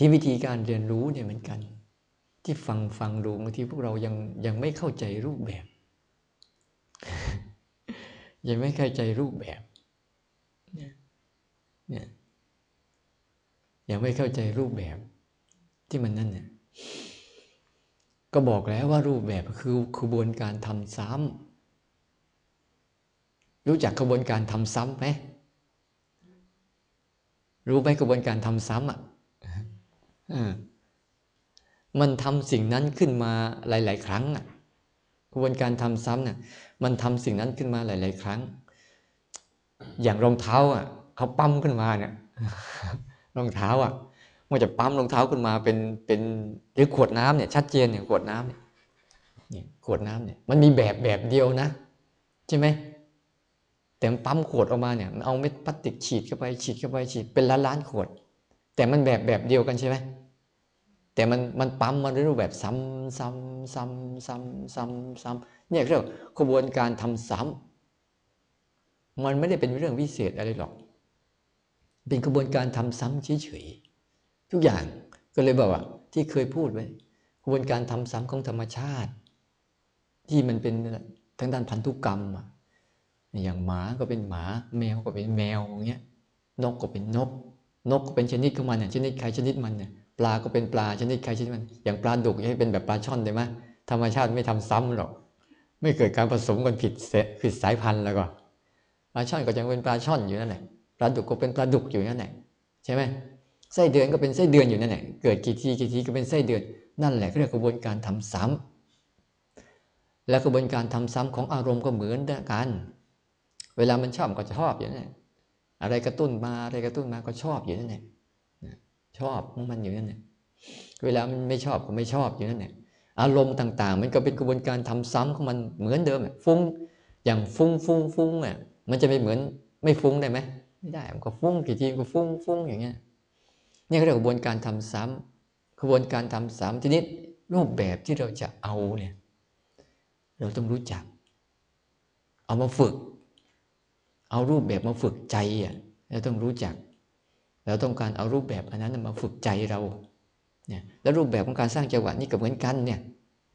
ที่วิธีการเรียนรู้เนี่ยเหมือนกัน ที่ฟังฟังดูบางทีพวกเรายังยังไม่เข้าใจรูปแบบ ยังไม่เข้าใจรูปแบบเนี่ยเนี่ยยังไม่เข้าใจรูปแบบ ที่มันนั่นเนี่ยก็บอกแล้วว่ารูปแบบคือขบวนการทำซ้ำรู้จักขบวนการทำซ้ำไหมรู้ไหมกระบวนการทำซ้ำอะ มันทำสิ่งนั้นขึ้นมาหลาย ๆ ครั้งอะกระบวนการทำซ้ำเนี่ยมันทำสิ่งนั้นขึ้นมาหลาย ๆ ครั้ง อย่างรองเท้าอะเขาปั๊มขึ้นมาเนี่ยรองเท้าอะมันจะปั๊มรองเท้าขึ้นมาเป็นเป็นหรือขวดน้ำเนี่ยชัดเจนเนี่ยขวดน้ำเนี่ยเนี่ยขวดน้ำเนี่ยมันมีแบบแบบเดียวนะ ใช่ไหมแต่มันปั๊มขวดออกมาเนี่ยมันเอาเม็ดพลาสติกฉีดเข้าไปฉีดเข้าไปฉีดเป็นล้านล้านขวด แต่มันแบบแบบเดียวกันใช่ไหม แต่มันมันปั๊มมันรูปแบบซ้ำซ้ำซ้ำซ้ำซ้ำซ้ำเนี่ยเรียกกระบวนการทำซ้ำมันไม่ได้เป็นเรื่องวิเศษอะไรหรอก เป็นกระบวนการทำซ้ำเฉยๆทุกอย่างก็เลยบอกว่า ที่เคยพูดไว้กระบวนการทำซ้ำของธรรมชาติ ที่มันเป็นทั้งด้านพันธุกรรมอย่างหมาก็เป็นหมา แมวก็เป็นแมวอย่างเงี้ยนกก็เป็นนก นกก็เป็นชนิดของมันเนี่ยชนิดใครชนิดมันเนี่ย ปลาก็เป็นปลาชนิดใครชนิดมัน อย่างปลาดุกให้เป็นแบบปลาช่อนได้ไหมธรรมชาติไม่ทำซ้ำหรอก ไม่เกิดการผสมกันผิดผิดสายพันธุ์แล้วก็ปลาช่อนก็ยังเป็นปลาช่อนอยู่นั่นแหละปลาดุกก็เป็นปลาดุกอยู่นั่นแหละใช่ไหมไส้เดือนก็เป็นไส้เดือนอยู่นั่นแหละเกิดกี่ทีกี่ทีก็เป็นไส้เดือนนั่นแหละเรียกกระบวนการทำซ้ำและกระบวนการทำซ้ำของอารมณ์ก็เหมือนกัน เวลามันชอบก็ชอบอยู่นั่นแหละอะไรกระตุ้นมาอะไรกระตุ้นมาก็ชอบอยู่นั่นแหละ ชอบของมันอยู่นั่นแหละเวลามันไม่ชอบก็ไม่ชอบอยู่นั่นแหละอารมณ์ต่าง ๆ มันก็เป็นกระบวนการทำซ้ำของมันเหมือนเดิมฟุ้งอย่างฟุ้งฟุ้งฟุ้งอะมันจะไม่เหมือนไม่ฟุ้งได้ไหมไม่ได้มันก็ฟุ้งกี่ทีก็ฟุ้งฟุ้งอย่างเงี้ยนี่เขาเรียกกระบวนการทำซ้ำกระบวนการทำซ้ำทีนี้รูปแบบที่เราจะเอาเนี่ยเราต้องรู้จัก เอามาฝึก เอารูปแบบมาฝึกใจอะเราต้องรู้จัก เราต้องการเอารูปแบบอันนั้นมาฝึกใจเราเนี่ยแล้วรูปแบบของการสร้างจังหวะนี่ก็เหมือนกันเนี่ย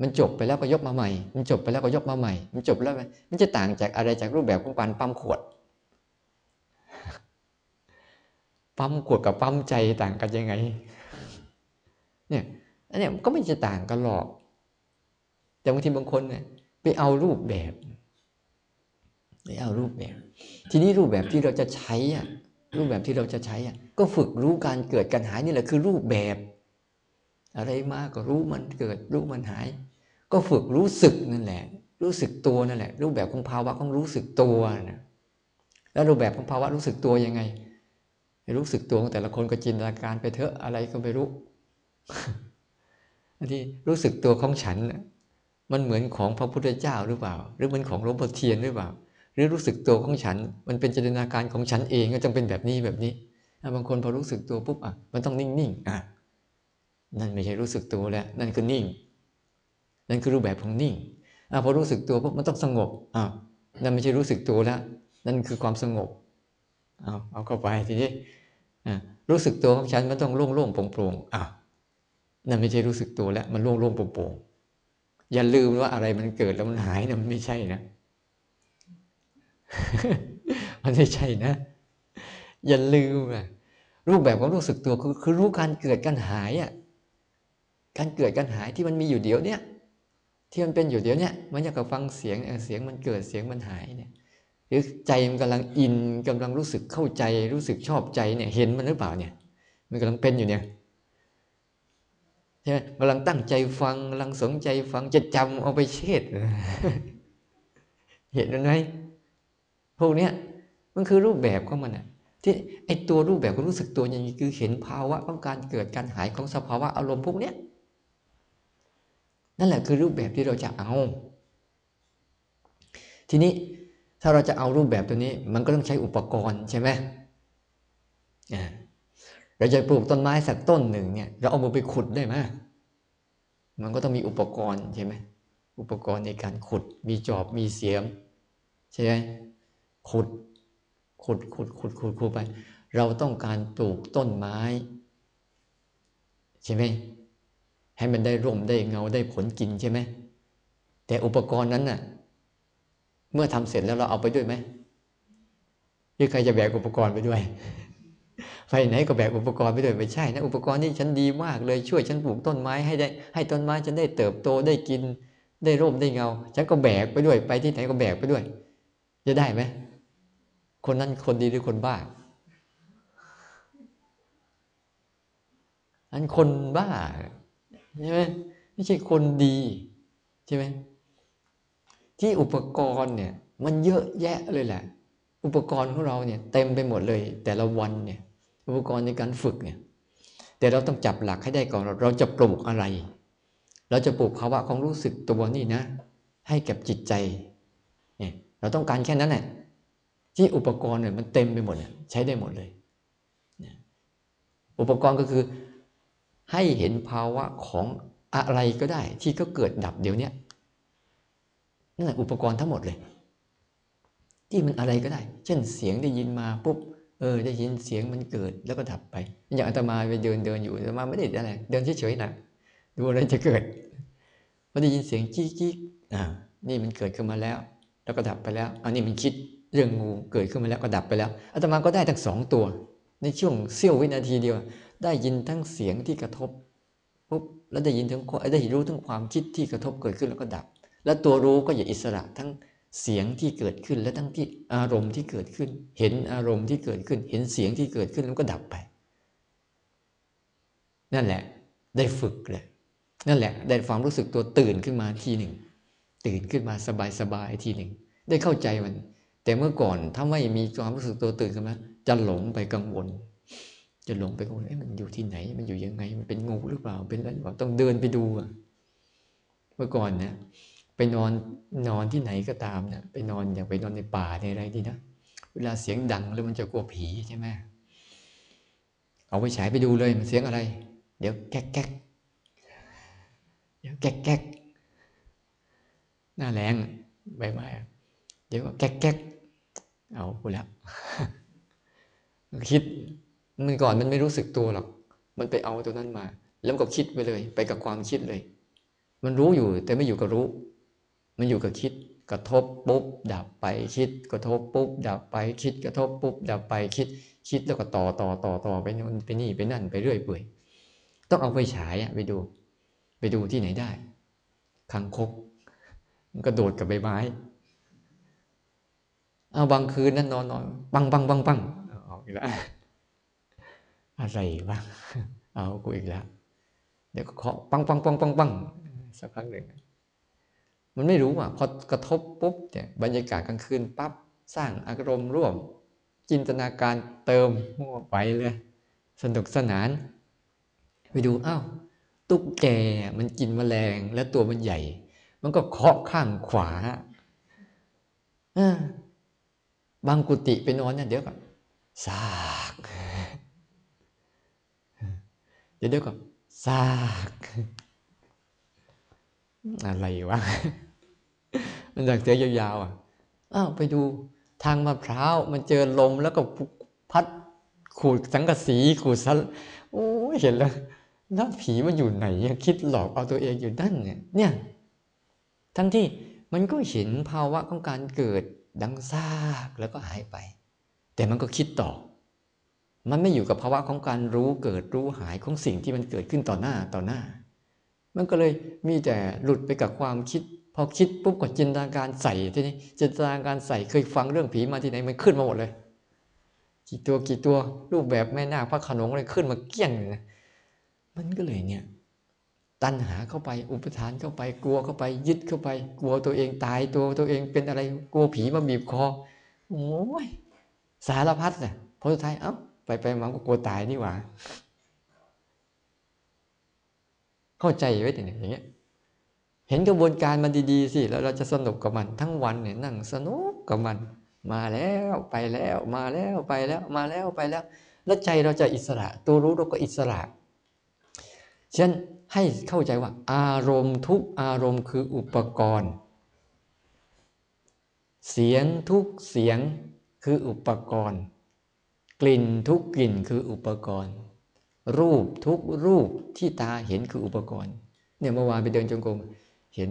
มันจบไปแล้วก็ยกมาใหม่ มันจบไปแล้วก็ยกมาใหม่ มันจบแล้วมันจะต่างจากอะไรจากรูปแบบของการปั๊มขวด ปั๊มขวดกับปั๊มใจต่างกันยังไง เนี่ยอันนี้ก็ไม่จะต่างกันหรอก แต่บางทีบางคนเนี่ยไปเอารูปแบบไปเอารูปแบบ ทีนี้รูปแบบที่เราจะใช้อะ รูปแบบที่เราจะใช้อะก็ฝึกรู้การเกิดการหายนี่แหละคือรูปแบบ อะไรมาก็รู้มันเกิดรู้มันหาย ก็ฝึกรู้สึกนั่นแหละ รู้สึกตัวนั่นแหละ รูปแบบของภาวะของรู้สึกตัวนะแล้วรูปแบบของภาวะรู้สึกตัวยังไง รู้สึกตัวของแต่ละคนก็จินตนาการไปเถอะอะไรก็ไม่รู้ที่รู้สึกตัวของฉันมันเหมือนของพระพุทธเจ้าหรือเปล่า หรือมือนของหลวงพ่อเทียนหรือเปล่า หรือรู้สึกตัวของฉัน มันเป็นจินตนาการของฉันเองก็จงเป็นแบบนี้แบบนี้บางคนพอรู้สึกตัวปุ๊บอะมันต้องนิ่งๆอะนั่นไม่ใช่รู้สึกตัวแล้วนั่นคือนิ่ง นั่นคือรูปแบบของนิ่งอะพอรู้สึกตัวปุ๊บมันต้องสงบอะนั่นไม่ใช่รู้สึกตัวแล้วนั่นคือความสงบเอาเอาเข้าไปทีนี้อะรู้สึกตัวของฉันมันต้องโล่งๆโปร่งๆอะนั่นไม่ใช่รู้สึกตัวแล้ว มันโล่งๆโปร่งๆอย่าลืมว่าอะไรมันเกิดแล้วมันหายนะมันไม่ใช่นะ มันไม่ใช่นะ อย่าลืมอะรูปแบบของรู้สึกตัวคือคือรู้การเกิดการหายอะการเกิดการหายที่มันมีอยู่เดี๋ยวเนี้ยที่มันเป็นอยู่เดี๋ยวเนี้ยมันอยากกับฟังเสียงเสียงมันเกิดเสียงมันหายเนี่ยหรือใจมันกำลังอินกำลังรู้สึกเข้าใจรู้สึกชอบใจเนี่ยเห็นมันหรือเปล่าเนี่ย มันกำลังเป็นอยู่เนี่ยใช่ไหมกำลังตั้งใจฟังกำลังสนใจฟังจะจำเอาไปเช็ดเห็นมันไหม พวกเนี้ยมันคือรูปแบบของมันอะที่ไอตัวรูปแบบของรู้สึกตัวอย่างนี้คือเห็นภาวะของการเกิดการหายของสภาวะอารมณ์พวกเนี้ยนั่นแหละคือรูปแบบที่เราจะเอา ทีนี้ถ้าเราจะเอารูปแบบตัวนี้ มันก็ต้องใช้อุปกรณ์ใช่ไหมเราจะปลูกต้นไม้สักต้นหนึ่งเนี่ย เราเอามือไปขุดได้ไหมมันก็ต้องมีอุปกรณ์ใช่ไหมอุปกรณ์ในการขุด มีจอบมีเสียม ใช่ไหม ขุด ขุด ขุด ขุด ขุด ขุดไป เราต้องการปลูกต้นไม้ ใช่ไหม ให้มันได้ร่มได้เงาได้ผลกินใช่ไหม แต่อุปกรณ์นั้นน่ะ เมื่อทำเสร็จแล้วเราเอาไปด้วยไหมหรือใครจะแบกอุปกรณ์ไปด้วย ไปไหนก็แบกอุปกรณ์ไปด้วยไม่ใช่นะอุปกรณ์นี่ฉันดีมากเลยช่วยฉันปลูกต้นไม้ให้ได้ ให้ต้นไม้ฉันได้เติบโตได้กินได้ร่มได้เงา ฉันก็แบกไปด้วย ไปที่ไหนก็แบกไปด้วย จะได้ไหม คนนั้นคนดีหรือคนบ้าอันคนบ้าใช่ไหมไม่ใช่คนดีใช่ไหมที่อุปกรณ์เนี่ย มันเยอะแยะเลยแหละ อุปกรณ์ของเราเนี่ย เต็มไปหมดเลย แต่ละวันเนี่ย อุปกรณ์ในการฝึกเนี่ย แต่เราต้องจับหลักให้ได้ก่อน เราจะปลูกอะไร เราจะปลูกภาวะของรู้สึกตัวนี่นะ ให้กับจิตใจ เนี่ย เราต้องการแค่นั้นแหละ ที่อุปกรณ์เนี่ยมันเต็มไปหมดใช้ได้หมดเลย อุปกรณ์ก็คือให้เห็นภาวะของอะไรก็ได้ ที่ก็เกิดดับเดี๋ยวนี้นั่นแหละอุปกรณ์ทั้งหมดเลย ที่มันอะไรก็ได้ เช่นเสียงได้ยินมาปุ๊บเออ ได้ยินเสียงมันเกิดแล้วก็ดับไป อย่างอาตมาไปเดินเดินอยู่อาตมาไม่ได้อะไรเดินเฉยๆนะดูอะไรจะเกิดพอได้ยินเสียงจี้จี้อ่านี่มันเกิดขึ้นมาแล้ว แล้วก็ดับไปแล้วอันนี้มันคิด เรื่องงูเกิดขึ้นมาแล้วก็ดับไปแล้วอาตมาก็ได้ทั้งสองตัว ในช่วงเสี้ยววินาทีเดียว ได้ยินทั้งเสียงที่กระทบปุ๊บแล้วได้ยินทั้งได้รู้ทั้งความคิดที่กระทบเกิดขึ้นแล้วก็ดับ แล้วตัวรู้ก็อย่าอิสระทั้งเสียงที่เกิดขึ้น และทั้งที่อารมณ์ที่เกิดขึ้น เห็นอารมณ์ที่เกิดขึ้น เห็นเสียงที่เกิดขึ้นแล้วก็ดับไป นั่นแหละ ได้ฝึกเลยนั่นแหละ ได้ความรู้สึกตัวตื่นขึ้นมาทีหนึ่ง ตื่นขึ้นมาสบายๆทีหนึ่ง ได้เข้าใจมัน แต่เมื่อก่อนถ้าไม่มีความรู้สึกตัวตื่นขึ้นมาจะหลงไปกังวล จะหลงไปกังวลเอ๊ะมันอยู่ที่ไหน มันอยู่ยังไง มันเป็นงูหรือเปล่า เป็นอะไรหรือเปล่าต้องเดินไปดูอะเมื่อก่อนเนี่ยไปนอนนอนที่ไหนก็ตามเนี่ยไปนอนอย่างไปนอนในป่าในอะไรทีนะเวลาเสียงดังแล้วมันจะกลัวผีใช่ไหมเอาไปฉายไปดูเลยมันเสียงอะไร เดี๋ยวแก๊กแก๊กเดี๋ยวแก๊กแก๊กหน้าแรงใบไม้ ดี๋ยวก็แก๊กแก๊กเอาไปแล้ว คิดมันก่อนมันไม่รู้สึกตัวหรอก มันไปเอาตัวนั้นมา แล้วก็คิดไปเลย ไปกับความคิดเลย มันรู้อยู่แต่ไม่อยู่กับรู้ มันอยู่กับคิด กระทบปุ๊บดับไปคิด กระทบปุ๊บดับไปคิด กระทบปุ๊บดับไปคิด คิดแล้วก็ต่อต่อต่อต่อไปนู่นไปนี่ไปนั่นไปเรื่อยเปื่อยต้องเอาไปฉายอะไปดู ไปดูที่ไหนได้คังคกมันก็โดดกับใบไม้ เอาบางคืนนั้นนอนนอนปังปังปังปังออกอีกแล้วอะไรวะเอากูอีกแล้วเดี๋ยวก็เคาะปังปังปังปังปังสักพักหนึ่งมันไม่รู้อะพอกระทบปุ๊บเนี่ยบรรยากาศกลางคืนปั๊บสร้างอารมณ์ร่วม จินตนาการเติมมั่วไปเลย สนุกสนาน ไปดูอ้าวตุ๊กแกมันกินแมลงและตัวมันใหญ่ มันก็เคาะข้างขวา บางกุฏิไปนอนเนี่ยเดี๋ยวก็ซากเดี๋ยวเดี๋ยวก่อนซากอะไรวะ มันจากเสียยาวๆอะอ้าวไปดูทางมะพร้าวมันเจอลมแล้วก็พัดขูดสังกะสีขูดซันโอ้เห็นแล้วน้าผีมันอยู่ไหนคิดหลอกเอาตัวเองอยู่นั่นเนี่ยเนี่ย ทั้งที่มันก็เห็นภาวะของการเกิด ดังซากแล้วก็หายไป แต่มันก็คิดต่อ มันไม่อยู่กับภาวะของการรู้เกิดรู้หายของสิ่งที่มันเกิดขึ้นต่อหน้าต่อหน้า มันก็เลยมีแต่หลุดไปกับความคิด พอคิดปุ๊บก็จินตนาการใส่ทีนี้จินตนาการใส่เคยฟังเรื่องผีมาที่ไหนมันขึ้นมาหมดเลยกี่ตัวกี่ตัวรูปแบบแม่นาคพระขนงอะไรขึ้นมาเกี้ยงเลยมันก็เลยเนี่ย ตัณหาเข้าไป อุปทานเข้าไป กลัวเข้าไป ยึดเข้าไป กลัวตัวเองตายตัวตัวเองเป็นอะไร กลัวผีมาบีบคอ โอ้ย สารพัดเลยพอสุดท้ายเอ้าไปไปมันก็กลัวตายนี่หว่า เข้าใจไว้แต่อย่างเงี้ย เห็นกระบวนการมันดีๆสิ แล้วเราจะสนุกกับมัน ทั้งวันเนี่ยนั่งสนุกกับมัน มาแล้วไปแล้วมาแล้วไปแล้วมาแล้วไปแล้ว แล้วใจเราจะอิสระ ตัวรู้เราก็อิสระฉะนั้น ให้เข้าใจว่า อารมณ์ทุกอารมณ์คืออุปกรณ์ เสียงทุกเสียงคืออุปกรณ์ กลิ่นทุกกลิ่นคืออุปกรณ์ รูปทุกรูปที่ตาเห็นคืออุปกรณ์ เนี่ยเมื่อวานไปเดินจงกรมเห็น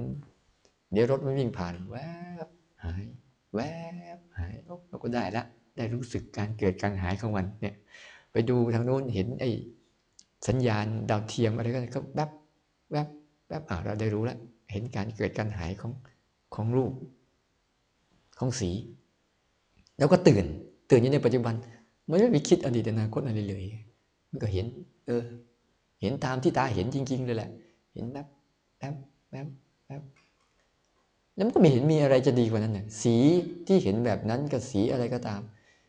เดี๋ยวรถมันวิ่งผ่านแวบหายแวบหายเราก็ได้ละได้รู้สึกการเกิดการหายของมันเนี่ย ไปดูทางโน้นเห็นไอ้ สัญญาณดาวเทียมอะไรก็แวบแวบแวบอ่าเราได้รู้แล้ว เห็นการเกิดการหายของของรูป ของสี แล้วก็ตื่น ตื่นอยู่ในปัจจุบันไม่ได้ไปคิดอดีตอนาคตอะไรเลยมันก็เห็น เออ เห็นตามที่ตาเห็นจริง ๆ เลยแหละ เห็นแวบแวบแวบแวบแล้วมันก็ไม่เห็นมีอะไรจะดีกว่านั้นน่ะสีที่เห็นแบบนั้นกับสีอะไรก็ตาม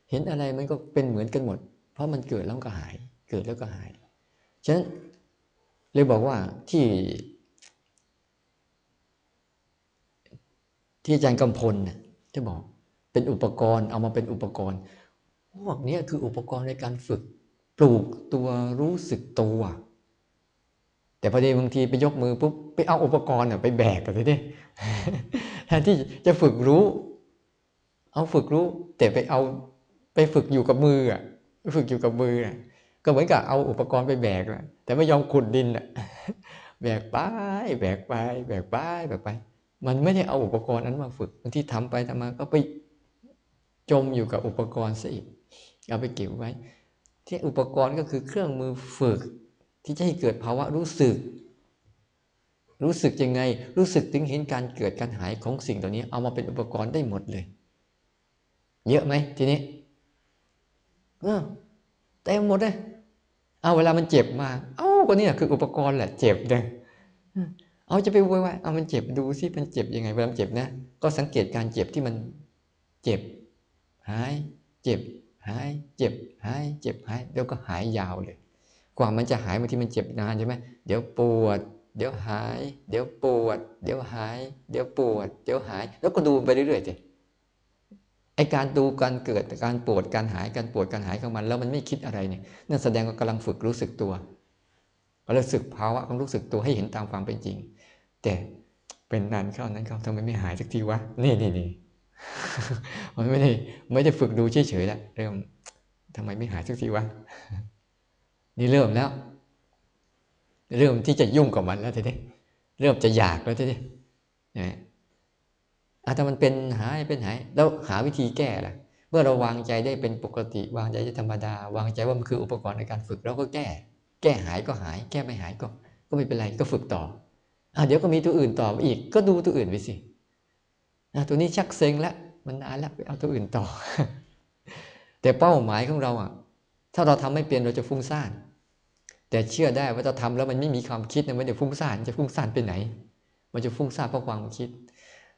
เห็นอะไรมันก็เป็นเหมือนกันหมด เพราะมันเกิดแล้วก็หาย เกิดแล้วก็หาย ฉะนั้นเลยบอกว่าที่ ที่อาจารย์กำพลเนี่ยจะบอกเป็นอุปกรณ์เอามาเป็นอุปกรณ์ พวกนี้คืออุปกรณ์ในการฝึกปลูกตัวรู้สึกตัว แต่พอดีบางทีไปยกมือปุ๊บไปเอาอุปกรณ์ไปแบกกันเลยแทนที่จะฝึกรู้ เอาฝึกรู้ แต่ไปเอาไปฝึกอยู่กับมืออะฝึกอยู่กับมืออะ ก็เหมือนกับเอาอุปกรณ์ไปแบกแต่ไม่ยอมขุดดินอะแบกไปแบกไปแบกไปแบกไป มันไม่ได้เอาอุปกรณ์นั้นมาฝึกบางทีทำไปทำมาก็ไปจมอยู่กับอุปกรณ์ซะอีกเอาไปเก็บไว้ ที่อุปกรณ์ก็คือเครื่องมือฝึก ที่จะให้เกิดภาวะรู้สึก รู้สึกยังไง รู้สึกถึงเห็นการเกิดการหายของสิ่งเหล่านี้ เอามาเป็นอุปกรณ์ได้หมดเลย เยอะไหมทีนี้เต็มหมดเลย เอาเวลามันเจ็บมา เอ้าก็นี่คืออุปกรณ์แหละเจ็บเลยเอาจะไปวุ่นวายเอามันเจ็บดูซิมันเจ็บยังไงเวลาเจ็บนะก็สังเกตการเจ็บที่มันเจ็บ หาย เจ็บ หาย เจ็บ หาย เจ็บหายแล้วก็หายยาวเลย กว่ามันจะหายบางทีมันเจ็บนานใช่ไหมเดี๋ยวปวด เดี๋ยวหาย เดี๋ยวปวด เดี๋ยวหาย เดี๋ยวปวด เดี๋ยวหาย แล้วก็ดูไปเรื่อยๆสิ ไอการดูการเกิดการปวดการหายการปวดการหายของมัน แล้วมันไม่คิดอะไรเนี่ยนั่นแสดงว่ากำลังฝึกรู้สึกตัวก็รู้สึกภาวะของรู้สึกตัวให้เห็นตามความเป็นจริง แต่เป็นนานเข้านั้นเขาทำไมไม่หายสักทีวะนี่นี่นี่มันไม่ได้ไม่ได้ฝึกดูเฉยๆแล้วเริ่มทำไมไม่หายสักทีวะนี่เริ่มแล้ว เริ่มที่จะยุ่งกับมันแล้วทีนี้เริ่มจะอยากแล้วทีนี้นะ อาถ้ามันเป็นหายเป็นหาย แล้วหาวิธีแก้ล่ะ เมื่อเราวางใจได้เป็นปกติ วางใจได้ธรรมดา วางใจว่ามันคืออุปกรณ์ในการฝึกเราก็แก้ แก้หายก็หาย แก้ไม่หายก็ ก็ไม่เป็นไรก็ฝึกต่ออะเดี๋ยวก็มีตัวอื่นต่ออีก ก็ดูตัวอื่นไปสิอะตัวนี้ชักเซ็งแล้วมันนานแล้วไปเอาตัวอื่นต่อ แต่เป้าหมายของเราอะ ถ้าเราทำไม่เปลี่ยนเราจะฟุ้งซ่านแต่เชื่อได้ว่าถ้าทำแล้วมันไม่มีความคิดนะมันจะฟุ้งซ่านจะฟุ้งซ่านไปไหน มันจะฟุ้งซ่านเพราะความคิด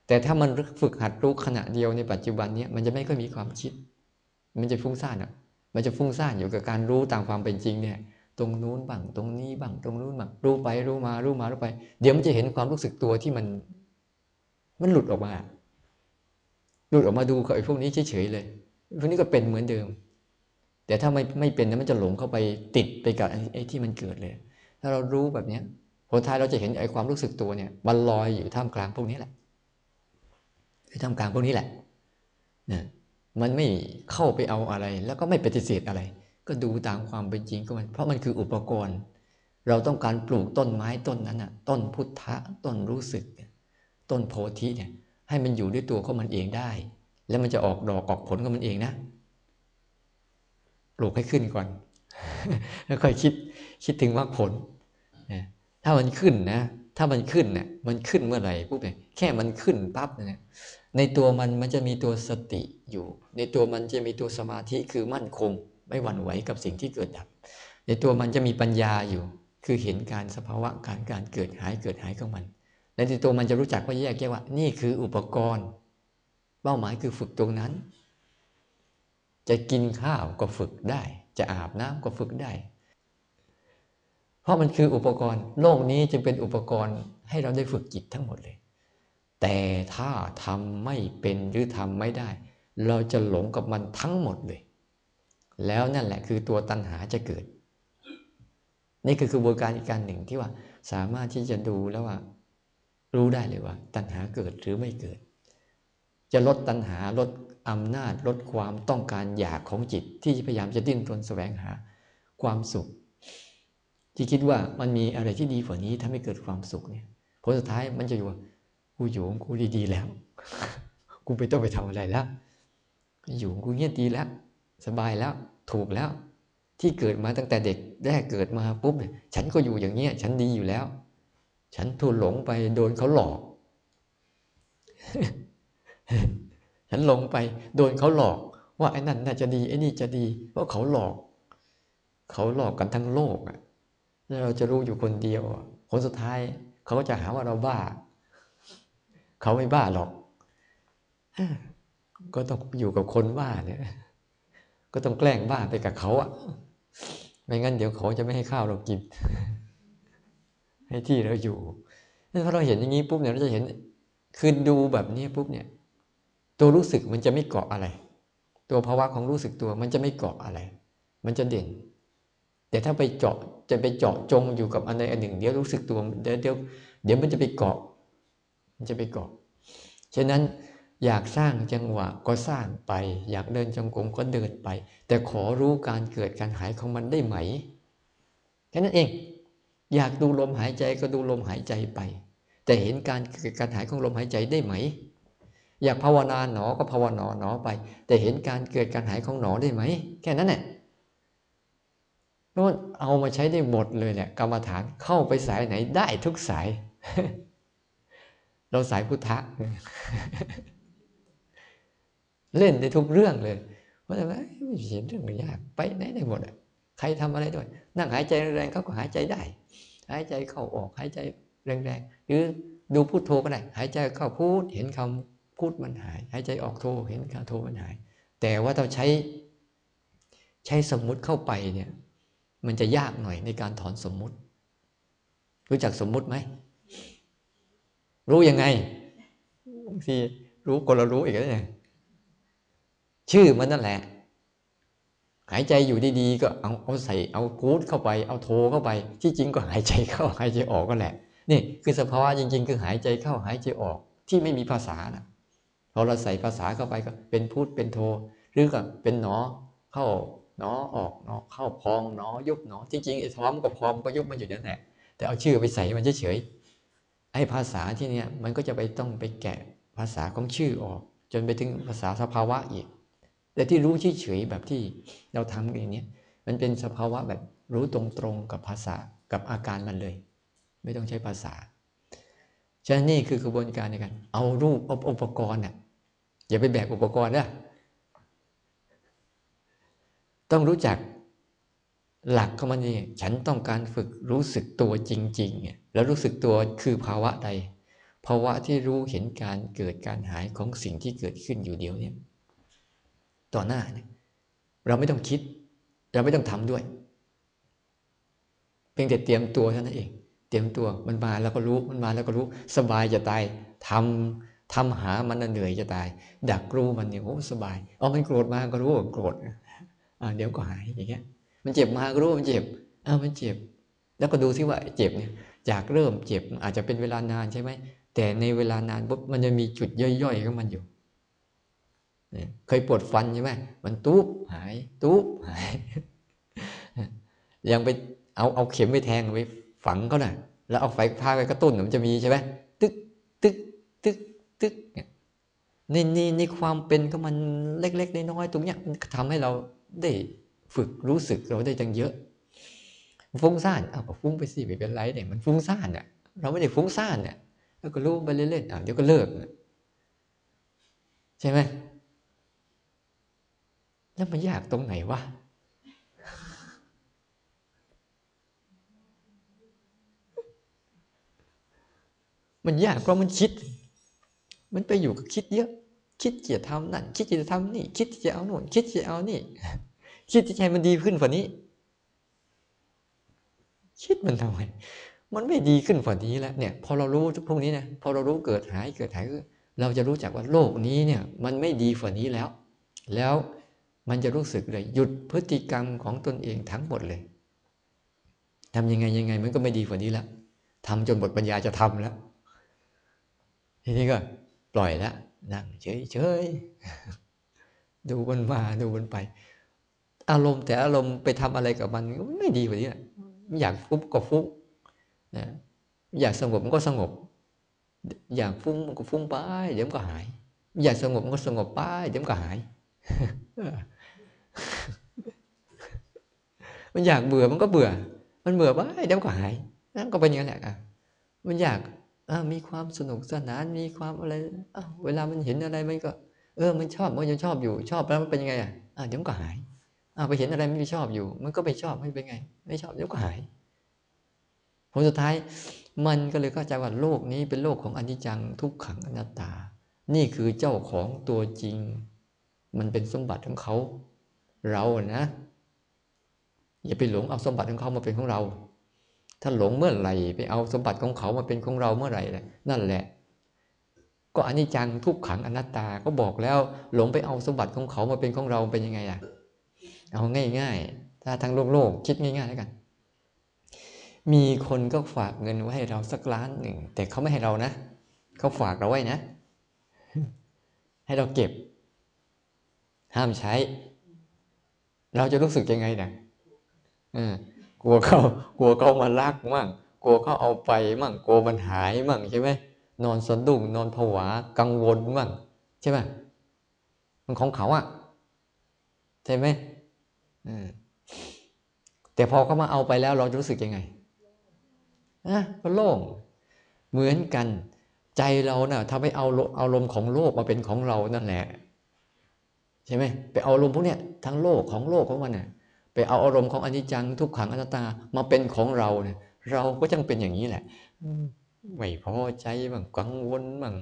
แต่ถ้ามันฝึกหัดรู้ขณะเดียวในปัจจุบันนี้มันจะไม่ค่อยมีความคิด มันจะฟุ้งซ่านอะ มันจะฟุ้งซ่านอยู่กับการรู้ตามความเป็นจริงเนี่ย ตรงนู้นบ้างตรงนี้บ้างตรงนู้นบ้างรู้ไปรู้มารู้มารู้ไป เดี๋ยวมันจะเห็นความรู้สึกตัวที่มัน มันหลุดออกมา หลุดออกมาดูกับไอ้พวกนี้เฉยๆเลยพวกนี้ก็เป็นเหมือนเดิม แต่ถ้าไม่ไม่เป็นนะมันจะหลงเข้าไปติดไปกับไอ้ที่มันเกิดเลย ถ้าเรารู้แบบเนี้ยผลท้ายเราจะเห็นไอ้ความรู้สึกตัวเนี่ย มันลอยอยู่ท่ามกลางพวกนี้แหละ อยู่ท่ามกลางพวกนี้แหละนะมันไม่เข้าไปเอาอะไร แล้วก็ไม่ปฏิเสธอะไร ก็ดูตามความเป็นจริงก็มัน เพราะมันคืออุปกรณ์ เราต้องการปลูกต้นไม้ต้นนั้นน่ะ ต้นพุทธะต้นรู้สึก ต้นโพธิเนี่ย ให้มันอยู่ด้วยตัวของมันเองได้ แล้วมันจะออกดอกออกผลของมันเองนะ ปลูกให้ขึ้นก่อน แล้วค่อยคิดคิดถึงมรรคผลถ้ามันขึ้นนะ ถ้ามันขึ้นเนี่ยมันขึ้นเมื่อไหร่ปุ๊บเนี่ยแค่มันขึ้นปั๊บเนี่ย ในตัวมันมันจะมีตัวสติอยู่ ในตัวมันจะมีตัวสมาธิคือมั่นคง ไม่หวั่นไหวกับสิ่งที่เกิดดับ ในตัวมันจะมีปัญญาอยู่ คือเห็นการสภาวะการการเกิดหายเกิดหายของมันและในตัวมันจะรู้จักว่าแยกแยะว่า นี่คืออุปกรณ์ เป้าหมายคือฝึกตรงนั้น จะกินข้าวก็ฝึกได้ จะอาบน้ำก็ฝึกได้ เพราะมันคืออุปกรณ์ โลกนี้จึงเป็นอุปกรณ์ให้เราได้ฝึกจิตทั้งหมดเลย แต่ถ้าทำไม่เป็นหรือทำไม่ได้ เราจะหลงกับมันทั้งหมดเลย แล้วนั่นแหละคือตัวตัณหาจะเกิด นี่คือกระบวนการอีกการหนึ่งที่ว่าสามารถที่จะดูแล้วว่า รู้ได้เลยว่า ตัณหาเกิดหรือไม่เกิด จะลดตัณหาลดอำนาจลดความต้องการอยากของจิต ที่พยายามจะดิ้นรนแสวงหาความสุข ที่คิดว่ามันมีอะไรที่ดีกว่านี้ถ้าไม่เกิดความสุขเนี่ยผลสุดท้ายมันจะอยู่ว่า กูอยู่ของกูดีๆแล้ว กูไม่ต้องไปทำอะไรแล้ว อยู่ของกูเงี้ยดีแล้ว สบายแล้ว ถูกแล้ว ที่เกิดมาตั้งแต่เด็กแรกเกิดมาปุ๊บเนี่ย ฉันก็อยู่อย่างเงี้ย ฉันดีอยู่แล้ว ฉันทุนหลงไปโดนเขาหลอก ฉันหลงไปโดนเขาหลอก ว่าไอ้นั่นน่าจะดีไอ้นี่จะดีเพราะเขาหลอก เขาหลอกกันทั้งโลกอะแล้วเราจะรู้อยู่คนเดียวผลสุดท้ายเขาก็จะหาว่าเราบ้า เขาไม่บ้าหรอก ก็ต้องอยู่กับคนบ้าเนี่ย ก็ต้องแกล้งบ้าไปกับเขาอะไม่งั้นเดี๋ยวเขาจะไม่ให้ข้าวเรากิน ให้ที่เราอยู่ถ้าเราเห็นอย่างนี้ปุ๊บเนี่ยเราจะเห็น คือดูแบบนี้ปุ๊บเนี่ย ตัวรู้สึกมันจะไม่เกาะอะไร ตัวภาวะของรู้สึกตัวมันจะไม่เกาะอะไร มันจะเด่น แต่ถ้าไปเจาะจะไปเจาะจงอยู่กับอันใดอันหนึ่ง เดี๋ยวรู้สึกตัวเดี๋ยวเดี๋ยวเดี๋ยวมันจะไปเกาะ มันจะไปเกาะฉะนั้นอยากสร้างจังหวะก็สร้างไป อยากเดินจงกรมก็เดินไป แต่ขอรู้การเกิดการหายของมันได้ไหมแค่นั้นเอง อยากดูลมหายใจก็ดูลมหายใจไป แต่เห็นการเกิดการหายของลมหายใจได้ไหม อยากภาวนาหนอก็ภาวนาหนอไป แต่เห็นการเกิดการหายของหนอได้ไหม แค่นั้นแหละเพราะเอามาใช้ได้หมดเลยแหละกรรมฐานเข้าไปสายไหนได้ทุกสาย เราสายพุทธะ เล่นได้ทุกเรื่องเลยเพราะฉะนั้นไม่เห็นเรื่องยากไปไหนได้หมดใครทำอะไรด้วย นั่งหายใจแรงๆเขาก็หายใจได้ หายใจเข้าออกหายใจแรงๆหรือดูพูดโทก็ได้ หายใจเข้าพูดเห็นคำพูดมันหาย หายใจออกโทเห็นคำโทมันหาย แต่ว่าเราใช้ใช้สมมุติเข้าไปเนี่ย มันจะยากหน่อยในการถอนสมมุติ รู้จักสมมุติไหม รู้ยังไงบางทีรู้คนละรู้อีกแล้วเนี่ยชื่อมันนั่นแหละ หายใจอยู่ดีๆ ก็เอาเอาใส่เอาพูดเข้าไป เอาโทเข้าไป ที่จริงก็หายใจเข้าหายใจออกก็แหละ นี่คือสภาวะจริง ๆ คือหายใจเข้าหายใจออก ที่ไม่มีภาษานะพอเราใส่ภาษาเข้าไปก็เป็นพูดเป็นโท หรือก็เป็นหนอเข้าหนอออกหนอเข้าพองหนอยุบหนอจริงๆไอ้ท้อมกับพองก็ยุบมันอยู่นั่นแหละแต่เอาชื่อไปใส่มันเฉยๆ ไอ้ภาษาที่เนี้ยมันก็จะไปต้องไปแกะภาษาของชื่อออก จนไปถึงภาษาสภาวะอีก แต่ที่รู้เฉยแบบที่เราทำอย่างนี้มันเป็นสภาวะแบบรู้ตรงๆกับภาษากับอาการมันเลย ไม่ต้องใช้ภาษาฉะนั้นนี่คือกระบวนการในการเอารูปเอาอุปกรณ์น่ะอย่าไปแบกอุปกรณ์นะต้องรู้จัก หลักของมันเองฉันต้องการฝึกรู้สึกตัวจริงๆเนี่ยแล้วรู้สึกตัวคือภาวะใด ภาวะที่รู้เห็นการเกิดการหายของสิ่งที่เกิดขึ้นอยู่เดียวเนี่ยต่อหน้าเนี่ยเราไม่ต้องคิด เราไม่ต้องทำด้วย เพียงแต่เตรียมตัวเท่านั้นเอง เตรียมตัวมันมาแล้วก็รู้มันมาแล้วก็รู้สบายจะตายทำทำหามันเหนื่อยจะตาย ดักรู้มันเนี่ยโอ้สบายเอามันโกรธมาก็รู้ว่าโกรธอ่าเดี๋ยวก็หายอย่างเงี้ย มันเจ็บมาก็รู้ว่ามันเจ็บอ้าวมันเจ็บ แล้วก็ดูซิว่าเจ็บเนี่ยจากเริ่มเจ็บอาจจะเป็นเวลานานใช่ไหมแต่ในเวลานานปุ๊บมันจะมีจุดย่อยๆของมันอยู่เคยปวดฟันใช่ไหมมันตุ๊บหายตุ๊บหายยังไปเอาเอาเข็มไปแทงไปฝังเขาหน่ะแล้วเอาไฟพาไปกระตุ้นมันจะมีใช่ไหมตึกตึกตึกตึกในในในความเป็นก็มันเล็กๆน้อยๆตรงเนี้ยมันทำให้เราได้ ฝึกรู้สึกเราได้จังเยอะ ฟุ้งซ่านเอ้าวฟุ้งไปสิไม่เป็นไรเนี่ยมันฟุ้งซ่านเนี่ยเราไม่ได้ฟุ้งซ่านเนี่ยแล้วก็รู้ไปเล่นๆอะเดี๋ยวก็เลิกใช่ไหมแล้วมันยากตรงไหนวะมันยากเพราะมันคิด มันไปอยู่กับคิดเยอะ คิดจะทำนั่น คิดจะทำนี่ คิดจะเอาโน่น คิดจะเอานี่ คิดจะให้มันดีขึ้นกว่านี้ คิดมันทำไมมันไม่ดีขึ้นกว่านี้แล้วเนี่ย พอเรารู้พวกนี้นะพอเรารู้เกิดหายเกิดหายเราจะรู้จักว่าโลกนี้เนี่ย มันไม่ดีกว่านี้แล้ว แล้วมันจะรู้สึกเลย หยุดพฤติกรรมของตนเองทั้งหมดเลยทำยังไงยังไง มันก็ไม่ดีกว่านี้แล้วทำจนหมดปัญญาจะทำแล้ว ทีนี้ก็ปล่อยแล้วนั่งเฉยเฉยดูมันมาดูมันไป อารมณ์แต่อารมณ์ไปทำอะไรกับมันไม่ดีกว่านี้ไม่อยากฟุบก็ฟุบนะไม่อยากสงบมันก็สงบ อยากฟุ้งมันก็ฟุ้งไป เดี๋ยวมันก็หาย อยากสงบมันก็สงบไป เดี๋ยวมันก็หาย มันอยากเบื่อมันก็เบื่อ มันเบื่อไปเดี๋ยวมันก็หายนั่นก็เป็นอย่างนั้นแหละอะมันอยากมีความสนุกสนานมีความอะไรเวลามันเห็นอะไรมันก็ เออ มันชอบมันยังชอบอยู่ ชอบแล้วมันเป็นยังไงอะอะเดี๋ยวมันก็หาย อะไปเห็นอะไรไม่ชอบอยู่ มันก็ไม่ชอบไม่เป็นไง ไม่ชอบเดี๋ยวก็หายผลสุดท้ายมันก็เลยเข้าใจว่าโลกนี้เป็นโลกของอนิจจังทุกขังอนัตตา นี่คือเจ้าของตัวจริง มันเป็นสมบัติของเขาเรานะ อย่าไปหลงเอาสมบัติของเขามาเป็นของเรา ถ้าหลงเมื่อไหร่ไปเอาสมบัติของเขามาเป็นของเราเมื่อไหร่นั่นแหละ ก็อนิจจังทุกขังอนัตตาก็บอกแล้ว หลงไปเอาสมบัติของเขามาเป็นของเราเป็นยังไงล่ะ เอาง่ายๆ ถ้าทางโลกโลกคิดง่ายๆแล้วกัน มีคนก็ฝากเงินไว้ให้เราสักล้านหนึ่ง แต่เขาไม่ให้เรานะ เขาฝากเราไว้นะ ให้เราเก็บ ห้ามใช้ เราจะรู้สึกยังไงนะกลัวเขากลัวเขามาลักมั่งกลัวเขาเอาไปมั่งกลัวมันหายมั่งใช่ไหมนอนสะดุ้งนอนผวากังวลมั่งใช่ไหมมันของเขาอะใช่ไหม แต่พอเขามาเอาไปแล้วเราจะรู้สึกยังไงนะก็โล่งเหมือนกันใจเราเนะ่ะทำให้เอาเอาลมของโลกมาเป็นของเรานั่นแหละ ใช่ไหมไปเอาลมพวกเนี้ยทั้งโลกของโลกของมันเน่ะไปเอาอารมณ์ของอนิจจังทุกขังอนัตตามาเป็นของเราเนี่ยเราก็จังเป็นอย่างนี้แหละไม่พอใจบ้างกังวลบ้าง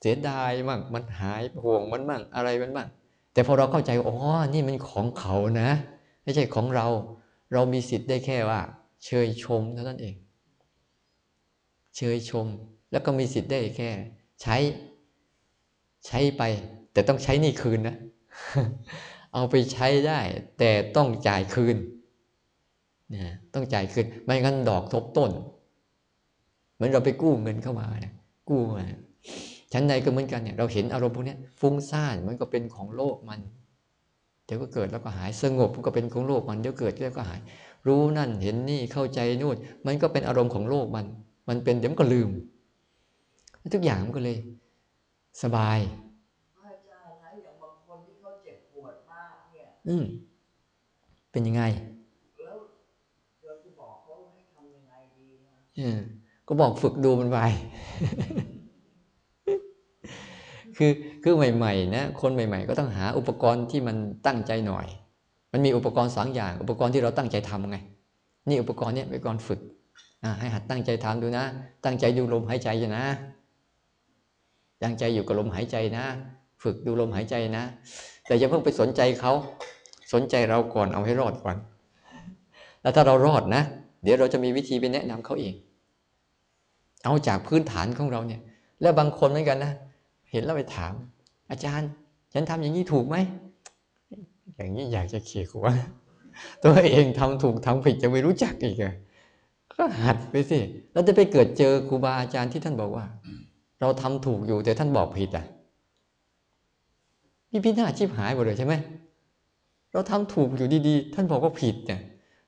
เสียดายบ้างมันหายห่วงมันบ้างอะไรมันบ้าง แต่พอเราเข้าใจอ๋อนี่มันของเขานะ ไม่ใช่ของเรา เรามีสิทธิ์ได้แค่ว่า เชยชมเท่านั้นเอง เชยชม แล้วก็มีสิทธิ์ได้แค่ ใช้ ใช้ไป แต่ต้องใช้นี่คืนนะ เอาไปใช้ได้ แต่ต้องจ่ายคืนนะต้องจ่ายคืนไม่งั้นดอกทบต้น เหมือนเราไปกู้เงินเข้ามานะกู้มา ชั้นใดก็เหมือนกันเนี่ยเราเห็นอารมณ์พวกนี้ฟุ้งซ่านมันก็เป็นของโลกมัน เดี๋ยวก็เกิดแล้วก็หายสงบมันก็เป็นของโลกมันเดี๋ยวเกิดแล้วก็หาย รู้นั่นเห็นนี่เข้าใจนู่น มันก็เป็นอารมณ์ของโลกมัน มันเป็นเดี๋ยวมันก็ลืม ทุกอย่างมันก็เลย สบายอาจารย์นะอย่างบางคนที่เขาเจ็บปวดมากเนี่ยอืมเป็นยังไงแล้วเราจะบอกเขาให้ทำยังไงดีนะอืมก็บอกฝึกดูมันไป คือคือใหม่ๆนะคนใหม่ ๆ ก็ต้องหาอุปกรณ์ที่มันตั้งใจหน่อย มันมีอุปกรณ์สองอย่าง อุปกรณ์ที่เราตั้งใจทำไง นี่อุปกรณ์เนี้ยอุปกรณ์ฝึกให้หัดตั้งใจทำดูนะ ตั้งใจดูลมหายใจนะ ตั้งใจอยู่กับลมหายใจนะ ฝึกดูลมหายใจนะ แต่อย่าเพิ่งไปสนใจเขาสนใจเราก่อนเอาให้รอดก่อน แล้วถ้าเรารอดนะ เดี๋ยวเราจะมีวิธีไปแนะนำเขาเอง เอาจากพื้นฐานของเราเนี่ย แล้วบางคนเหมือนกันนะ เห็นแล้วไปถาม อาจารย์ ฉันทำอย่างนี้ถูกไหม อย่างนี้อยากจะเขี่ยหัวตัวเองทำถูกทำผิดจะไม่รู้จักอีกอะก็หัดไปสิแล้วจะไปเกิดเจอครูบาอาจารย์ที่ท่านบอกว่า เราทำถูกอยู่แต่ท่านบอกผิดอะพี่พี่หน้าชิบหายหมดเลยใช่ไหมเราทำถูกอยู่ดีๆ ท่านบอกว่าผิดเนี่ย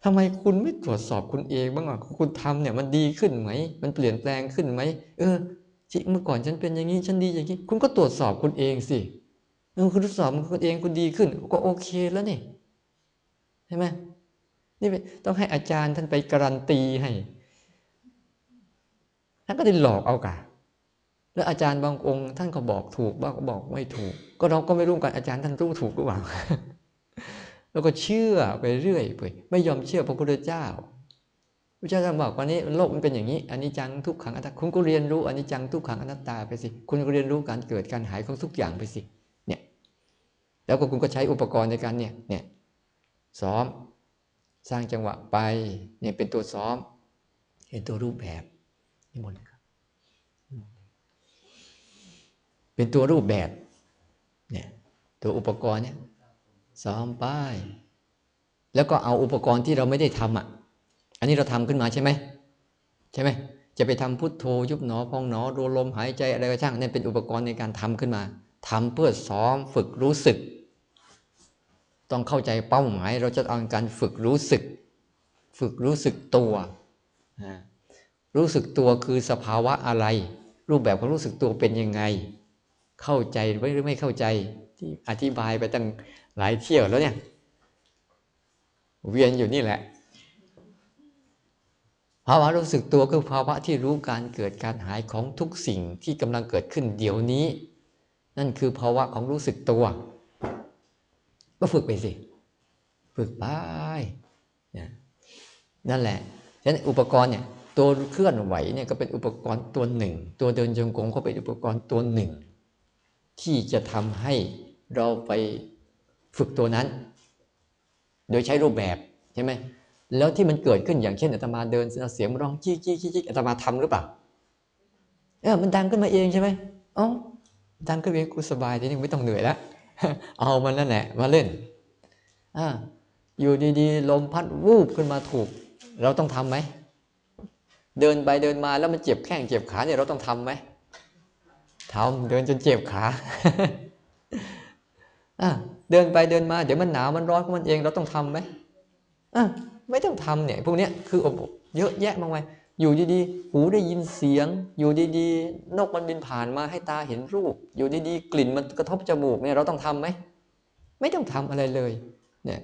ทำไมคุณไม่ตรวจสอบคุณเองบ้างอะคุณทำเนี่ยมันดีขึ้นไหม มันเปลี่ยนแปลงขึ้นไหม เออ จิเมื่อก่อนฉันเป็นอย่างนี้ฉันดีอย่างนี้ คุณก็ตรวจสอบคุณเองสิเออคุณตรวจสอบคุณเองคุณดีขึ้น ก็โอเคแล้วนี่ใช่ไหมนี่ต้องให้อาจารย์ท่านไปการันตีให้ท่านก็ได้หลอกเอากะแล้วอาจารย์บางองค์ ท่านก็บอกถูกบ้างก็บอกไม่ถูก ก็เราก็ไม่รู้กันอาจารย์ท่านรู้ถูกหรือเปล่าแล้วก็เชื่อไปเรื่อยไปไม่ยอมเชื่อพระพุทธเจ้า พระเจ้าท่านบอกว่านี้โลกมันเป็นอย่างนี้อันนี้จังทุกขังอนัตตาคุณก็เรียนรู้อันนี้จังทุกขังอนัตตาไปสิ คุณก็เรียนรู้การเกิดการหายของทุกอย่างไปสิเนี่ยแล้วก็คุณก็ใช้อุปกรณ์ในการเนี่ยเนี่ยซ้อมสร้างจังหวะไปเนี่ยเป็นตัวซ้อมเห็นตัวรูปแบบนี่หมดนะครับเป็นตัวรูปแบบเนี่ยตัวอุปกรณ์เนี่ยซ้อมไปแล้วก็เอาอุปกรณ์ที่เราไม่ได้ทำอะ อันนี้เราทำขึ้นมาใช่ไหมใช่ไหมจะไปทำพุทโธยุบหนอพองหนอดูลมหายใจอะไรก็ช่างนี่เป็นอุปกรณ์ในการทำขึ้นมาทำเพื่อซ้อมฝึกรู้สึก ต้องเข้าใจเป้าหมาย เราจะเอาการฝึกรู้สึก ฝึกรู้สึกตัว รู้สึกตัวคือสภาวะอะไร รูปแบบของรู้สึกตัวเป็นยังไง เข้าใจหรือไม่เข้าใจที่อธิบายไปตั้งหลายเที่ยวแล้วเนี่ย เวียนอยู่นี่แหละ ภาวะรู้สึกตัวคือภาวะที่รู้การเกิดการหายของทุกสิ่งที่กำลังเกิดขึ้นเดี๋ยวนี้ นั่นคือภาวะของรู้สึกตัว ก็ฝึกไปสิ ฝึกไปนั่นแหละฉะนั้นอุปกรณ์เนี่ยตัวเคลื่อนไหวเนี่ยก็เป็นอุปกรณ์ตัวหนึ่ง ตัวเดินจงกรมก็เป็นอุปกรณ์ตัวหนึ่ง ที่จะทำให้เราไปฝึกตัวนั้น โดยใช้รูปแบบใช่ไหม แล้วที่มันเกิดขึ้นอย่างเช่นอาตมาเดินเสียงร้องจี้จี้จี้อาตมาทำหรือเปล่าเออมันดังขึ้นมาเองใช่ไหมเอ๋อดังขึ้นเองกูสบายทีนี้ไม่ต้องเหนื่อยแล้วเอามันนั่นแหละมาเล่นอ่าอยู่ดีๆ ลมพัดวูบขึ้นมาถูก เราต้องทำไหมเดินไปเดินมาแล้วมันเจ็บแข้งเจ็บขาเนี่ยเราต้องทำไหมทำเดินจนเจ็บขาอะเดินไปเดินมา เดี๋ยวมันหนาวมันร้อนของมันเองเราต้องทำไหมอะ ไม่ต้องทำเนี่ยพวกนี้คืออบเยอะแยะมากมายอยู่ดีๆ หูได้ยินเสียง อยู่ดีๆ นกมันบินผ่านมาให้ตาเห็นรูป อยู่ดีๆ กลิ่นมันกระทบจมูกเนี่ยเราต้องทำไหม ไม่ต้องทำอะไรเลย เนี่ย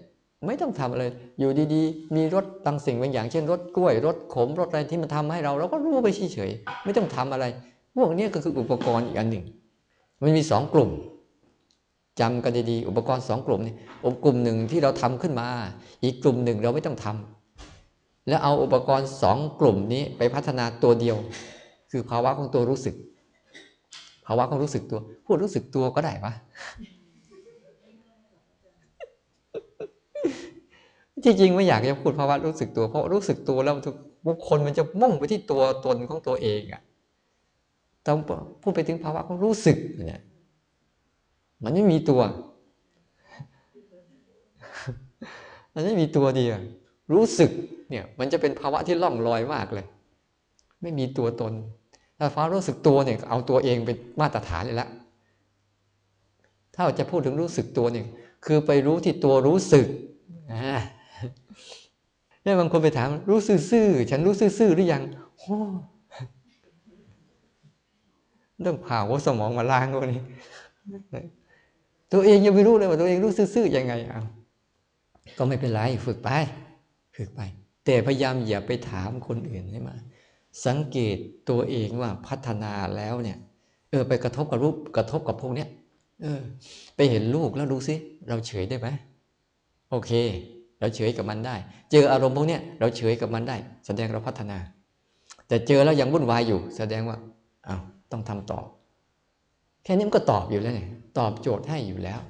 ไม่ต้องทำอะไร อยู่ดีๆ มีรสบางสิ่งบางอย่าง เช่นรสกล้วย รสขม รสอะไรที่มันทำให้เรา เราก็รู้ไปเฉยๆ ไม่ต้องทำอะไร พวกนี้ก็คืออุปกรณ์อีกอันหนึ่ง มันมีสองกลุ่ม จำกันดีๆอุปกรณ์สองกลุ่มนี่อุปกลุ่มหนึ่งที่เราทำขึ้นมา อีกกลุ่มหนึ่งเราไม่ต้องทำแล้วเอาอุปกรณ์สองกลุ่มนี้ไปพัฒนาตัวเดียว คือภาวะของตัวรู้สึก ภาวะของรู้สึกตัว พูดรู้สึกตัวก็ได้ปะจริงๆไม่อยากจะพูดภาวะรู้สึกตัว เพราะรู้สึกตัวแล้วทุกบุคคลมันจะมุ่งไปที่ตัวตนของตัวเองอะต้องพูดไปถึงภาวะของรู้สึกเนี่ย มันไม่มีตัว มันไม่มีตัวเดียวรู้สึกเนี่ย มันจะเป็นภาวะที่ล่องลอยมากเลย ไม่มีตัวตนถ้าฟ้ารู้สึกตัวเนี่ย เอาตัวเองเป็นมาตรฐานเลยละถ้าจะพูดถึงรู้สึกตัวเนี่ย คือไปรู้ที่ตัวรู้สึกเนี่ยบางคนไปถาม รู้ซื่อๆฉันรู้ซื่อๆหรือยังโอ้เรื่องผ่าหัวสมองมาล้างพวกนี้ ตัวเองยังไม่รู้เลยว่าตัวเองรู้ซื่อๆยังไงอะก็ไม่เป็นไรฝึกไป ฝึกไป แต่พยายามอย่าไปถามคนอื่นให้มาสังเกตตัวเองว่าพัฒนาแล้วเนี่ย เออ ไปกระทบกับรูปกระทบกับพวกเนี้ยเออ ไปเห็นลูกแล้วดูซิเราเฉยได้ไหมโอเค เราเฉยกับมันได้ เจออารมณ์พวกเนี้ยเราเฉยกับมันได้ แสดงเราพัฒนา แต่เจอแล้วยังวุ่นวายอยู่ แสดงว่าอ้าวต้องทำต่อ แค่นี้มันก็ตอบอยู่แล้วไงตอบโจทย์ให้อยู่แล้ว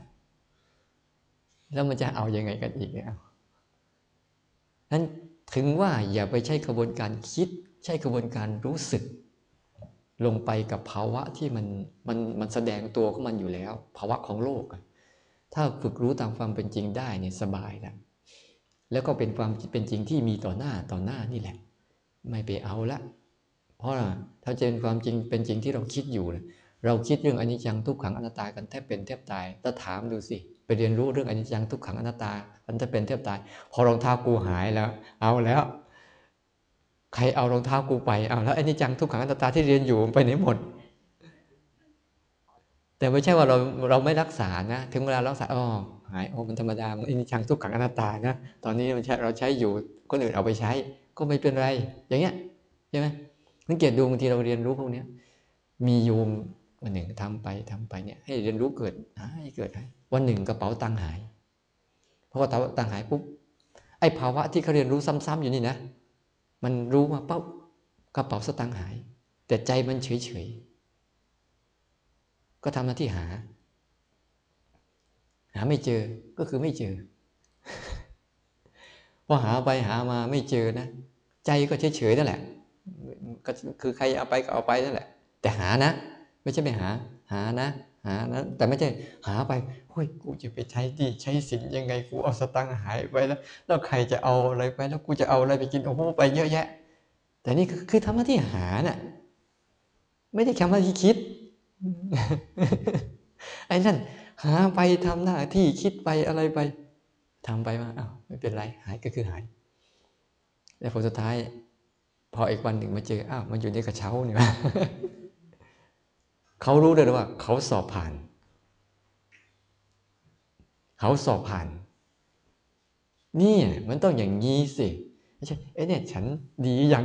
แล้วมันจะเอาอยัางไงกันอีกเนี่ยนั้นถึงว่าอย่าไปใช้กระบวนการคิด ใช้กระบวนการรู้สึก ลงไปกับภาวะที่มันมันมันแสดงตัวของมันอยู่แล้ว ภาวะของโลก ถ้าฝึกรู้ตามความเป็นจริงได้เนี่ยสบายแล้วแล้วก็เป็นความเป็นจริงที่มีต่อหน้าต่อหน้านี่แหละ ไม่ไปเอาละ เพราะถ้าเจนความจริงเป็นจริงที่เราคิดอยู่นะ เราคิดเรื่องอนิจจังทุกขังอนัตตากันแทบเป็นแทบตายถ้าถามดูสิ ไปเรียนรู้เรื่องอนิจจังทุกขังอนัตตากันแทบเป็นแทบตาย พอรองเท้ากูหายแล้ว เอาแล้ว ใครเอารองเท้ากูไปเอาแล้วอนิจจังทุกขังอนัตตาที่เรียนอยู่ไปไหนหมด แต่ไม่ใช่ว่าเราเราไม่รักษานะ ถึงเวลารักษาอ๋อหายโอ้มันธรรมดามันอนิจจังทุกขังอนัตตานะตอนนี้มันใช้เราใช้อยู่คนอื่นเอาไปใช้ ก็ไม่เป็นไร อย่างเงี้ยใช่ไหมสังเกตดูบางทีเราเรียนรู้พวกเนี้ยมีโยม วันหนึ่งทำไปทำไปเนี่ยให้เรียนรู้เกิดหายเกิดหายวันหนึ่งกระเป๋าตังค์หาย เพราะว่าตังค์หายปุ๊บไอ้ภาวะที่เขาเรียนรู้ซ้ำๆอยู่นี่นะ มันรู้มาปั๊บกระเป๋าสตางค์หาย แต่ใจมันเฉยๆก็ทำหน้าที่หา หาไม่เจอก็คือไม่เจอพอหาไปหามาไม่เจอนะ ใจก็เฉยๆนั่นแหละก็คือใครเอาไปก็เอาไปนั่นแหละ แต่หานะ ไม่ใช่ไปหาหานะ หานะ แต่ไม่ใช่หาไปเฮ้ยกูจะไปใช้ดีใช้สินยังไงกูเอาสตังค์หายไปแล้ว แล้วใครจะเอาอะไรไปแล้วกูจะเอาอะไรไปกินโอ้โหไปเยอะแยะ แต่นี่คือทำหน้าที่หาน่ะไม่ได้ทำหน้าที่คิดไอ้นั่นหาไปทำหน้าที่คิดไปอะไรไปทำไปมาอ้าวไม่เป็นไรหายก็คือหายแล้วผลสุดท้าย พออีกวันหนึ่งมาเจออ้าวมันอยู่ในกระเช้าเนี่ย เขารู้เลยว่า เขาสอบผ่าน เขาสอบผ่าน นี่มันต้องอย่างนี้สิไม่ใช่เอ้เนี่ยฉันดียัง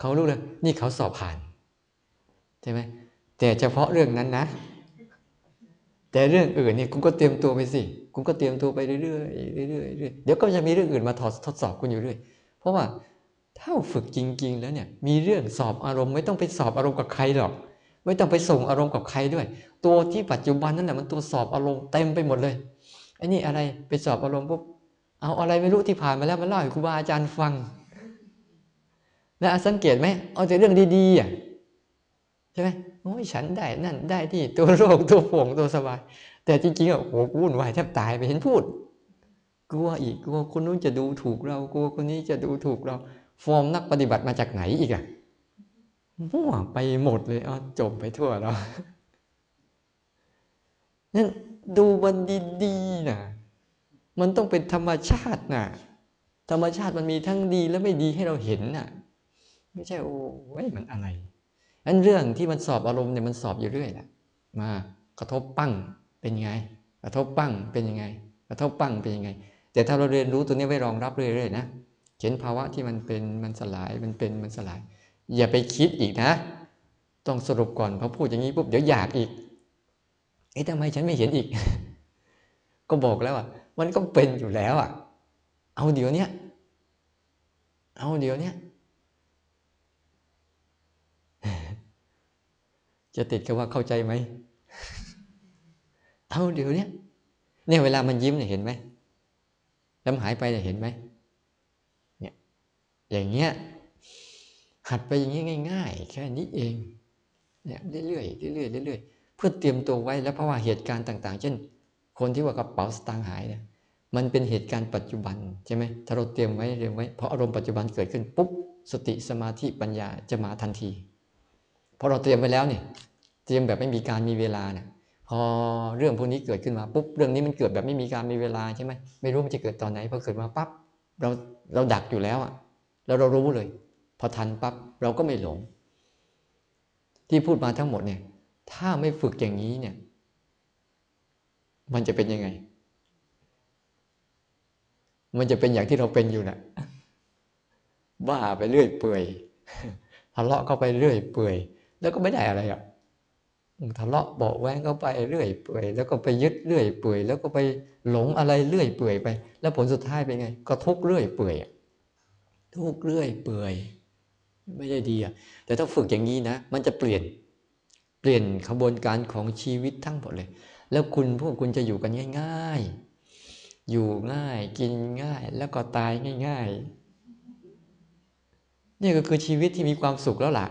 เขารู้เลยนี่เขาสอบผ่านใช่ไหมแต่เฉพาะเรื่องนั้นนะ แต่เรื่องอื่นเนี่ยคุณก็เตรียมตัวไปสิคุณก็เตรียมตัวไปเรื่อยๆเรื่อยๆเรื่อยๆเดี๋ยวก็จะมีเรื่องอื่นมาทดทดสอบคุณอยู่เรื่อยเพราะว่าถ้าฝึกจริง ๆ แล้วเนี่ย มีเรื่องสอบอารมณ์ไม่ต้องไปสอบอารมณ์กับใครหรอก ไม่ต้องไปส่งอารมณ์กับใครด้วย ตัวที่ปัจจุบันนั่นแหละมันตัวสอบอารมณ์เต็มไปหมดเลยไอ้นี่อะไรไปสอบอารมณ์ปุ๊บเอาอะไรไม่รู้ที่ผ่านมาแล้วมาเล่าให้ครูบาอาจารย์ฟัง แล้วสังเกตไหมเอาแต่เรื่องดีๆอะใช่ไหมโอ้ยฉันได้นั่นได้ที่ตัวโรคตัวป่งตัวสบายแต่จริงๆอะโอ้โหวุ่นวายแทบตายไปเห็นพูดกลัวอีกกลัวคนนู้นจะดูถูกเรากลัวคนนี้จะดูถูกเรา ฟอร์มนักปฏิบัติมาจากไหนอีกอะ มั่วไปหมดเลยอ๋อจบไปทั่วแล้วนั่นดูมันดีๆนะมันต้องเป็นธรรมชาตินะธรรมชาติมันมีทั้งดีและไม่ดีให้เราเห็นน่ะ ไม่ใช่โอ้ยมันอะไรอันเรื่องที่มันสอบอารมณ์เนี่ยมันสอบอยู่เรื่อยแหละมากระทบปั้งเป็นยังไง กระทบปั้งเป็นยังไง กระทบปั้งเป็นยังไง แต่ถ้าเราเรียนรู้ตัวนี้ไว้รองรับเรื่อยๆนะเห็นภาวะที่มันเป็นมันสลายมันเป็นมันสลาย อย่าไปคิดอีกนะ ต้องสรุปก่อนพอพูดอย่างนี้ปุ๊บเดี๋ยวอยากอีกเอ๊ะทำไมฉันไม่เห็นอีก ก็บอกแล้วอะ มันก็เป็นอยู่แล้วอะ เอาเดี๋ยวเนี้ยเอาเดี๋ยวเนี้ยจะติดกับว่าเข้าใจไหม เอาเดี๋ยวเนี้ยเนี่ยเวลามันยิ้มเนี่ยเห็นไหมแล้วหายไปเนี่ยเห็นไหมเนี่ยอย่างเงี้ย หัดไปอย่างนี้ง่าย ๆ แค่นี้เองเนี่ยเรื่อยๆเรื่อยๆเรื่อยๆเพื่อเตรียมตัวไว้แล้วเพราะว่าเหตุการณ์ต่าง ๆ เช่น คนที่ว่ากระเป๋าสตางค์หายเนี่ยมันเป็นเหตุการณ์ปัจจุบันใช่ไหมถ้าเราเตรียมไว้เตรียมไว้พออารมณ์ปัจจุบันเกิดขึ้นปุ๊บสติสมาธิปัญญาจะมาทันทีพอเราเตรียมไว้แล้วเนี่ยเตรียมแบบไม่มีการมีเวลาเนี่ยพอเรื่องพวกนี้เกิดขึ้นมาปุ๊บเรื่องนี้มันเกิดแบบไม่มีการมีเวลาใช่ไหมไม่รู้มันจะเกิดตอนไหนพอเกิดมาปั๊บเราเราดักอยู่แล้วอะแล้วเรารู้เลย พอทันปั๊บเราก็ไม่หลง ที่พูดมาทั้งหมดเนี่ย ถ้าไม่ฝึกอย่างนี้เนี่ย มันจะเป็นยังไง มันจะเป็นอย่างที่เราเป็นอยู่นะ่ะบ้าไปเรื่อยเปื่อยทะเลาะเข้าไปเรื่อยเปื่อย แล้วก็ไม่ได้อะไรอะทะเลาะเบาแวงเข้าไปเรื่อยเปื่อย แล้วก็ไปยึดเรื่อยเปื่อย แล้วก็ไปหลงอะไรเรื่อยเปื่อยไป แล้วผลสุดท้ายเป็นไง ก็ทุกเรื่อยเปื่อยทุกเรื่อยเปื่อย ไม่ได้ดีอะแต่ถ้าฝึกอย่างนี้นะ มันจะเปลี่ยนเปลี่ยนขบวนการของชีวิตทั้งหมดเลย แล้วคุณพวกคุณจะอยู่กันง่าย ๆ อยู่ง่ายกินง่าย แล้วก็ตายง่าย ๆ นี่ก็คือชีวิตที่มีความสุขแล้วล่ะ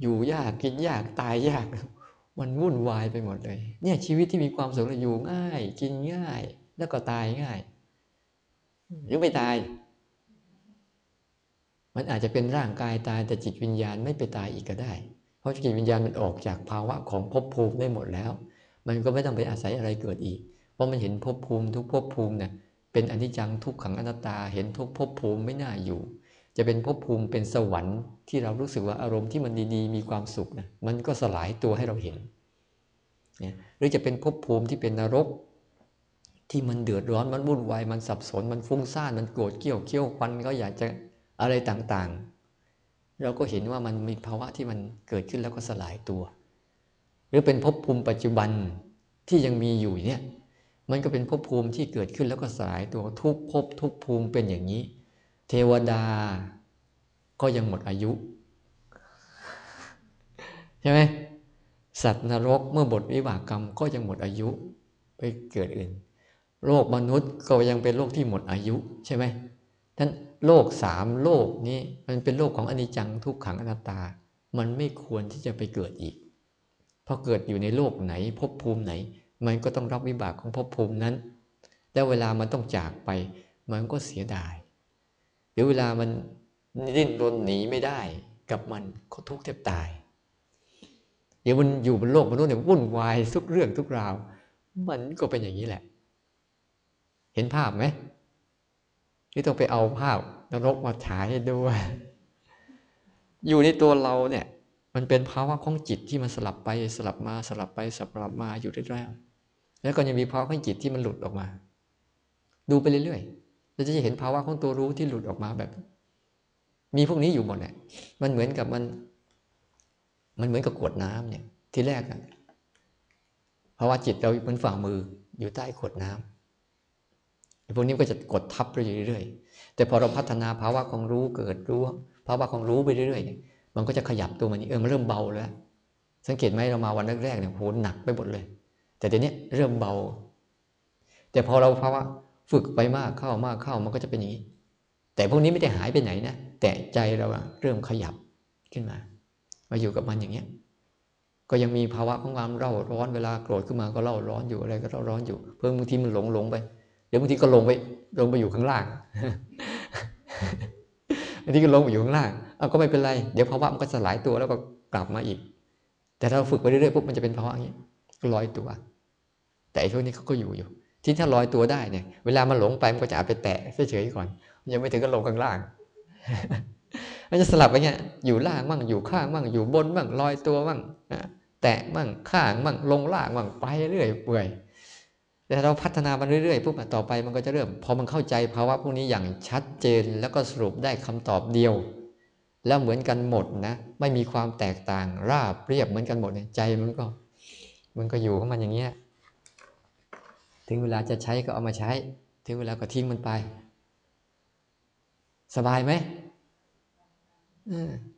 อยู่ยากกินยากตายยากมันวุ่นวายไปหมดเลย เนี่ยชีวิตที่มีความสุขแล้วอยู่ง่าย กินง่าย แล้วก็ตายง่ายหรือไม่ตาย มันอาจจะเป็นร่างกายตายแต่จิตวิญญาณไม่ไปตายอีกก็ได้ เพราะจิตวิญญาณมันออกจากภาวะของภพภูมิได้หมดแล้ว มันก็ไม่ต้องไปอาศัยอะไรเกิดอีก เพราะมันเห็นภพภูมิทุกภพภูมิเนี่ยเป็นอนิจจังทุกขังอนัตตา เห็นทุกภพภูมิไม่น่าอยู่ จะเป็นภพภูมิเป็นสวรรค์ที่เรารู้สึกว่าอารมณ์ที่มันดีๆ มีความสุขนะมันก็สลายตัวให้เราเห็นเนี่ยหรือจะเป็นภพภูมิที่เป็นนรก ที่มันเดือดร้อนมันวุ่นวายมันสับสนมันฟุ้งซ่านมันโกรธเกี่ยวเคี้ยวควันก็อยากจะ อะไรต่างๆ เราก็เห็นว่ามันมีภาวะที่มันเกิดขึ้นแล้วก็สลายตัว หรือเป็นภพภูมิปัจจุบันที่ยังมีอยู่เนี่ยมันก็เป็นภพภูมิที่เกิดขึ้นแล้วก็สลายตัวทุกภพทุกภูมิเป็นอย่างนี้ เทวดาก็ยังหมดอายุใช่ไหมสัตว์นรกเมื่อบทวิบากกรรมก็ยังหมดอายุไปเกิดอื่น โลกมนุษย์ก็ยังเป็นโลกที่หมดอายุใช่ไหมท่าน โลกสามโลกนี้มันเป็นโลกของอนิจจังทุกขังอนัตตา มันไม่ควรที่จะไปเกิดอีกพราะเกิดอยู่ในโลกไหนภพภูมิไหน มันก็ต้องรับวิบากของภพภูมินั้น แล้วเวลามันต้องจากไป มันก็เสียดายหรือเวลามันดิ้นรนหนีไม่ได้กับมันก็ทุกข์แทบตายเดี๋ยวมันอยู่บนโลกมนุษย์เนี่ยวุ่นวายทุกเรื่องทุกราว มันก็เป็นอย่างนี้แหละ เห็นภาพไหม นี่ต้องไปเอาภาพนรกมาฉายให้ดูว่าอยู่ในตัวเราเนี่ย มันเป็นภาวะของจิตที่มันสลับไปสลับมาสลับไปสลับมาอยู่เรื่อยๆแล้วก็ยังมีภาวะของจิตที่มันหลุดออกมา ดูไปเรื่อยๆเราจะเห็นภาวะของตัวรู้ที่หลุดออกมาแบบ มีพวกนี้อยู่หมดแหละมันเหมือนกับมัน มันเหมือนกับขวดน้ำเนี่ย ที่แรกอะภาวะจิตเราเป็นฝ่ามืออยู่ใต้ขวดน้ำไอ้ พวกนี้ก็จะกดทับไปเรื่อยๆ แต่พอเราพัฒนาภาวะของรู้เกิดรู้ภาวะของรู้ไปเรื่อยๆ มันก็จะขยับตัวมันเออมันเริ่มเบาแล้ว สังเกตไหมเรามาวันแรกๆเนี่ยโหหนักไปหมดเลย แต่เดี๋ยวนี้เริ่มเบา แต่พอเราภาวะฝึกไปมากเข้ามากเข้ามันก็จะเป็นอย่างนี้ แต่พวกนี้ไม่ได้หายไปไหนนะ แต่ใจเราเริ่มขยับขึ้นมา มาอยู่กับมันอย่างเงี้ยก็ยังมีภาวะของความเร่าร้อนเวลาโกรธขึ้นมาก็เร่าร้อนอยู่อะไรก็เร่าร้อนอยู่ เพิ่มบางทีมันหลงหลงไป ดี๋ยวบางทีก็ลงไปลงไปอยู่ข้างล่างบางทีก็ลงไปอยู่ข้างล่างเอาก็ไม่เป็นไร เดี๋ยวภาวะมันก็สลายตัวแล้วก็กลับมาอีก แต่ถ้าเราฝึกไปเรื่อยๆปุ๊บมันจะเป็นภาวะอย่างนี้ลอยตัว แต่ไอ้พวกนี้เขาก็อยู่อยู่ ที่ถ้าลอยตัวได้เนี่ย เวลามันหลงไปมันก็จะอาไปแตะเฉยๆก่อน ยังไม่ถึงก็ลงข้างล่างมันจะสลับไปเงี้ย อยู่ล่างมั่งอยู่ข้างมั่งอยู่บนมั่งลอยตัวมั่งแตะมั่งข้างมั่งลงล่างมั่งไปเรื่อยเปื่อย แต่เราพัฒนามันเรื่อยๆปุ๊บต่อไปมันก็จะเริ่ม พอมันเข้าใจภาวะพวกนี้อย่างชัดเจนแล้วก็สรุปได้คำตอบเดียว แล้วเหมือนกันหมดนะ ไม่มีความแตกต่างราบเรียบเหมือนกันหมดเนี่ยใจมันก็ มันก็อยู่ของมันอย่างเงี้ยถึงเวลาจะใช้ก็เอามาใช้ ถึงเวลาก็ทิ้งมันไป สบายไหม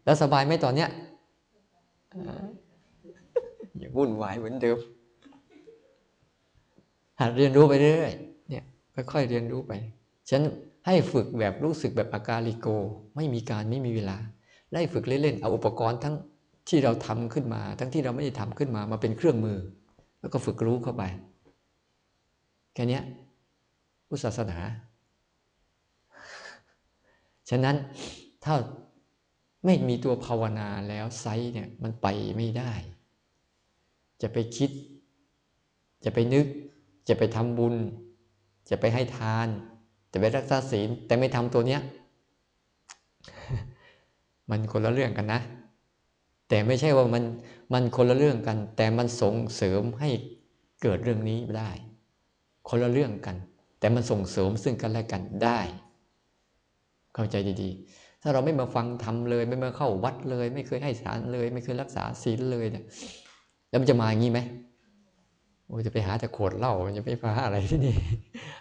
แล้วสบายไหมตอนเนี้ยอย่าวุ่นวายเหมือนเดิม หัดเรียนรู้ไปเรื่อยๆเนี่ยค่อยๆเรียนรู้ไป ฉันให้ฝึกแบบรู้สึกแบบอาการลิโก ไม่มีการไม่มีเวลาได้ฝึกเล่นๆเอาอุปกรณ์ทั้งที่เราทำขึ้นมา ทั้งที่เราไม่ได้ทำขึ้นมามาเป็นเครื่องมือ แล้วก็ฝึกรู้เข้าไปแค่นี้พุทธศาสนา ฉะนั้นถ้าไม่มีตัวภาวนาแล้วไซเนี่ยมันไปไม่ได้ จะไปคิด จะไปนึก จะไปทำบุญ จะไปให้ทาน จะไปรักษาศีล แต่ไม่ทำตัวเนี้ย มันคนละเรื่องกันนะ แต่ไม่ใช่ว่ามันมันคนละเรื่องกัน แต่มันส่งเสริมให้เกิดเรื่องนี้ได้ คนละเรื่องกัน แต่มันส่งเสริมซึ่งกันและกันได้ เข้าใจดีๆ ถ้าเราไม่มาฟังทำเลย ไม่มาเข้าวัดเลย ไม่เคยให้สารเลย ไม่เคยรักษาศีลเลยเนี่ยแล้วมันจะมาอย่างนี้ไหม โอ้จะไปหาแต่ขวดเหล้าจะไปหาอะไรที่นี่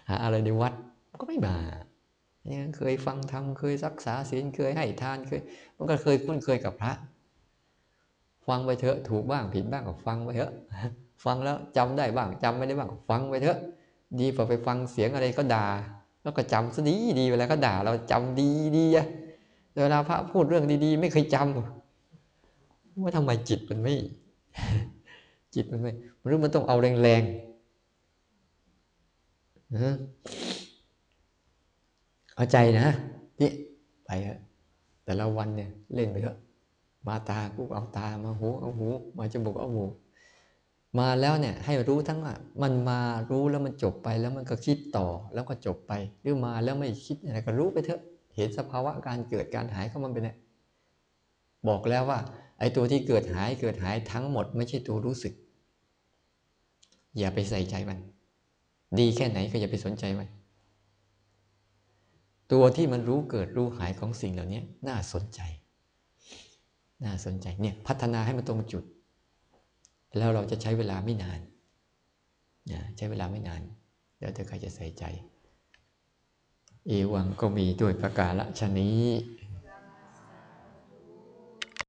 หาอะไรในวัดก็ไม่มาเนี่ยเคยฟังทำเคยรักษาศีลเคยให้ทานเคย มันก็เคยคุ้นเคยกับพระ ฟังไปเถอะถูกบ้างผิดบ้างก็ฟังไปเถอะ ฟังแล้วจำได้บ้างจำไม่ได้บ้างก็ฟังไปเถอะ ดีกว่าไปฟังเสียงอะไรก็ด่า แล้วก็จำซะดีดีเวลาก็ด่า เราจำดีดีอะเวลาพระพูดเรื่องดีๆ ไม่เคยจำว่าทำไมจิตมันไม่ จิตมันไม่หรือมันต้องเอาแรงๆนะเอาใจนะนี่ไปเถอะแต่ละวันเนี่ยเล่นไปเถอะมาตากูเอาตามาหูเอาหู มาจมูกเอาหูมาแล้วเนี่ยให้รู้ทั้งว่ามันมารู้แล้วมันจบไปแล้วมันก็คิดต่อแล้วก็จบไป หรือมาแล้วไม่คิดอะไรก็รู้ไปเถอะ เห็นสภาวะการเกิดการหายของมันไปเนี่ยบอกแล้วว่า ไอ้ตัวที่เกิดหายเกิดหายทั้งหมด ไม่ใช่ตัวรู้สึก อย่าไปใส่ใจมัน ดีแค่ไหนก็อย่าไปสนใจมัน ตัวที่มันรู้เกิดรู้หายของสิ่งเหล่านี้น่าสนใจ น่าสนใจเนี่ยพัฒนาให้มันตรงจุด แล้วเราจะใช้เวลาไม่นานนะใช้เวลาไม่นานเดี๋ยวเธอใครจะใส่ใจ เอวังก็มีด้วยประกาศชนี้